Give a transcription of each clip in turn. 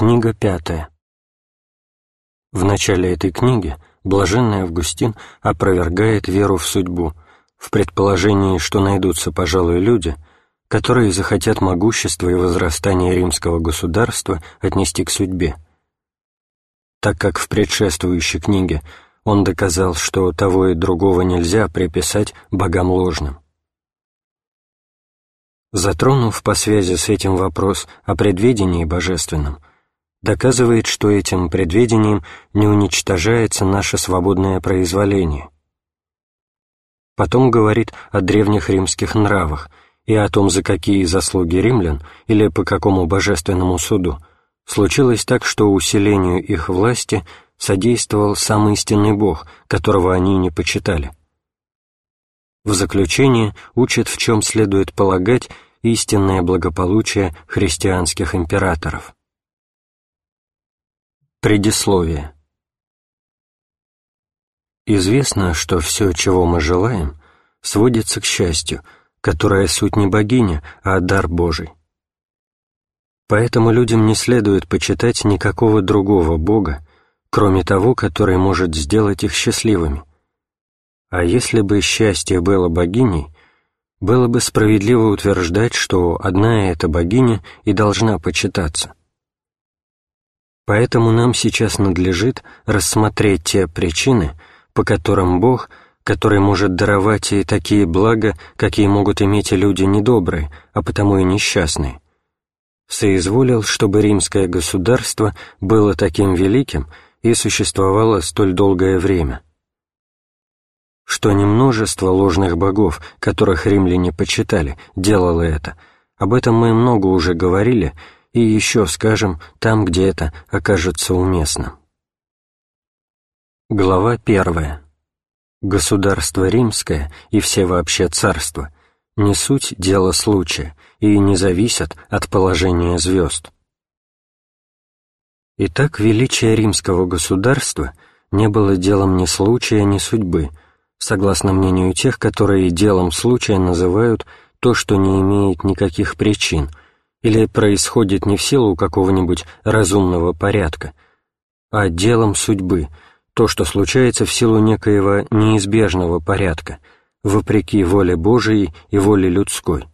Книга пятая. В начале этой книги блаженный Августин опровергает веру в судьбу, в предположении, что найдутся, пожалуй, люди, которые захотят могущество и возрастание римского государства отнести к судьбе. Так как в предшествующей книге он доказал, что того и другого нельзя приписать богам ложным. Затронув по связи с этим вопрос о предвидении божественном, доказывает, что этим предвидением не уничтожается наше свободное произволение. Потом говорит о древних римских нравах и о том, за какие заслуги римлян или по какому божественному суду случилось так, что усилению их власти содействовал сам истинный Бог, которого они не почитали. В заключение учит, в чем следует полагать истинное благополучие христианских императоров. Предисловие. Известно, что все, чего мы желаем, сводится к счастью, которое суть не богиня, а дар Божий. Поэтому людям не следует почитать никакого другого Бога, кроме того, который может сделать их счастливыми. А если бы счастье было богиней, было бы справедливо утверждать, что одна эта богиня и должна почитаться. Поэтому нам сейчас надлежит рассмотреть те причины, по которым Бог, который может даровать и такие блага, какие могут иметь и люди недобрые, а потому и несчастные, соизволил, чтобы римское государство было таким великим и существовало столь долгое время. Что не множество ложных богов, которых римляне почитали, делало это, об этом мы много уже говорили — и еще скажем там, где это окажется уместным. Глава первая. Государство римское и все вообще царства не суть дело случая и не зависят от положения звезд. Итак, величие римского государства не было делом ни случая, ни судьбы, согласно мнению тех, которые делом случая называют то, что не имеет никаких причин, или происходит не в силу какого-нибудь разумного порядка, а делом судьбы, то, что случается в силу некоего неизбежного порядка, вопреки воле Божией и воле людской.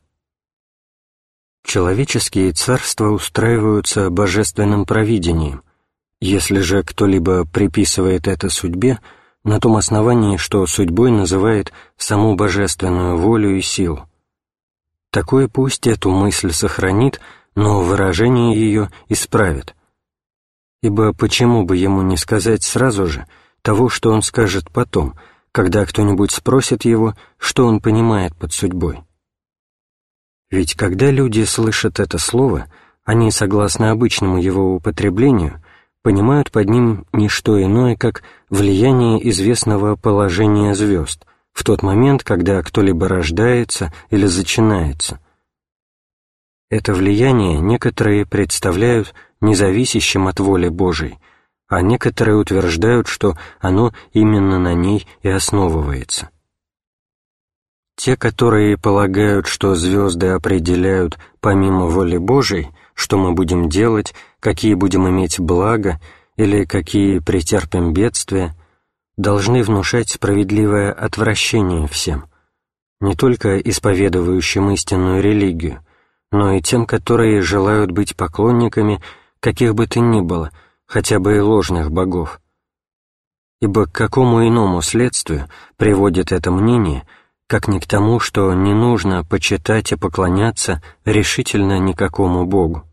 Человеческие царства устраиваются божественным провидением, если же кто-либо приписывает это судьбе, на том основании, что судьбой называет саму божественную волю и силу. Такое пусть эту мысль сохранит, но выражение ее исправит. Ибо почему бы ему не сказать сразу же того, что он скажет потом, когда кто-нибудь спросит его, что он понимает под судьбой? Ведь когда люди слышат это слово, они, согласно обычному его употреблению, понимают под ним не что иное, как влияние известного положения звезд — в тот момент, когда кто-либо рождается или зачинается. Это влияние некоторые представляют независящим от воли Божией, а некоторые утверждают, что оно именно на ней и основывается. Те, которые полагают, что звезды определяют помимо воли Божией, что мы будем делать, какие будем иметь блага или какие претерпим бедствия – должны внушать справедливое отвращение всем, не только исповедующим истинную религию, но и тем, которые желают быть поклонниками каких бы то ни было, хотя бы и ложных богов. Ибо к какому иному следствию приводит это мнение, как ни к тому, что не нужно почитать и поклоняться решительно никакому богу.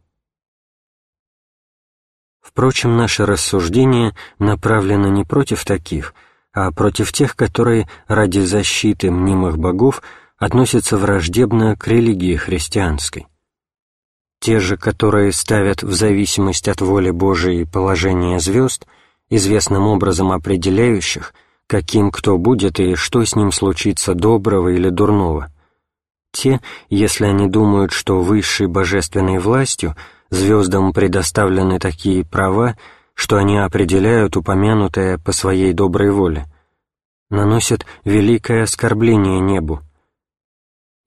Впрочем, наше рассуждение направлено не против таких, а против тех, которые ради защиты мнимых богов относятся враждебно к религии христианской. Те же, которые ставят в зависимость от воли Божией положение звезд, известным образом определяющих, каким кто будет и что с ним случится доброго или дурного. Те, если они думают, что высшей божественной властью – звездам предоставлены такие права, что они определяют упомянутое по своей доброй воле, наносят великое оскорбление небу.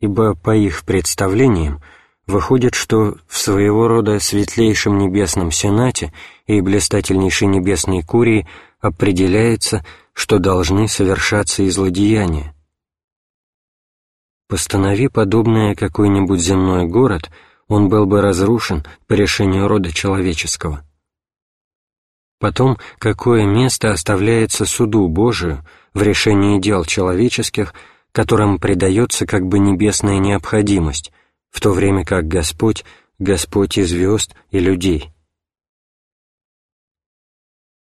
Ибо, по их представлениям, выходит, что в своего рода светлейшем небесном сенате и блистательнейшей небесной курии определяется, что должны совершаться и злодеяния. Постанови подобное какой-нибудь земной город, он был бы разрушен по решению рода человеческого. Потом, какое место оставляется суду Божию в решении дел человеческих, которым придается как бы небесная необходимость, в то время как Господь — Господь и звезд, и людей.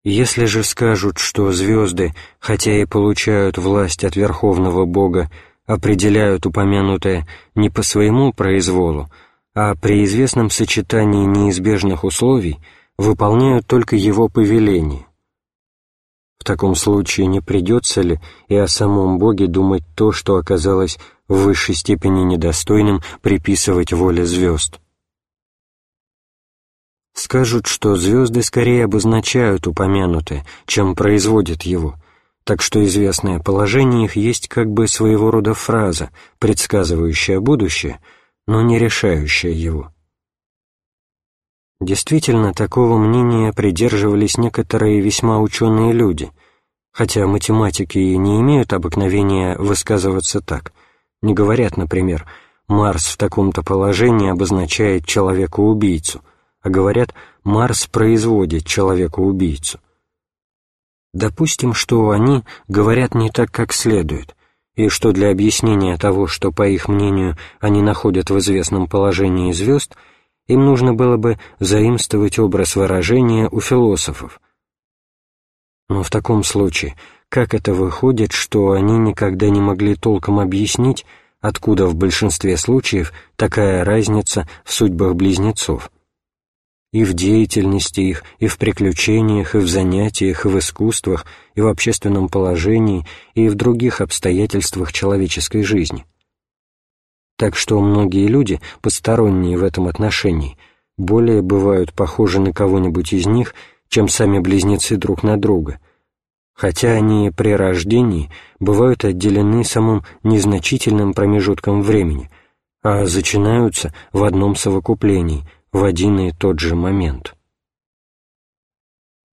Если же скажут, что звезды, хотя и получают власть от Верховного Бога, определяют упомянутое не по своему произволу, а при известном сочетании неизбежных условий выполняют только его повеление. В таком случае не придется ли и о самом Боге думать то, что оказалось в высшей степени недостойным приписывать воле звезд? Скажут, что звезды скорее обозначают упомянутое, чем производят его, так что известное положение их есть как бы своего рода фраза, предсказывающая будущее, но не решающая его. Действительно, такого мнения придерживались некоторые весьма ученые люди, хотя математики и не имеют обыкновения высказываться так, не говорят, например, «Марс в таком-то положении обозначает человека-убийцу», а говорят «Марс производит человека-убийцу». Допустим, что они говорят не так, как следует, и что для объяснения того, что, по их мнению, они находят в известном положении звезд, им нужно было бы заимствовать образ выражения у философов. Но в таком случае, как это выходит, что они никогда не могли толком объяснить, откуда в большинстве случаев такая разница в судьбах близнецов? И в деятельности их, и в приключениях, и в занятиях, и в искусствах, и в общественном положении, и в других обстоятельствах человеческой жизни. Так что многие люди, посторонние в этом отношении, более бывают похожи на кого-нибудь из них, чем сами близнецы друг на друга, хотя они при рождении бывают отделены самым незначительным промежутком времени, а зачинаются в одном совокуплении – в один и тот же момент.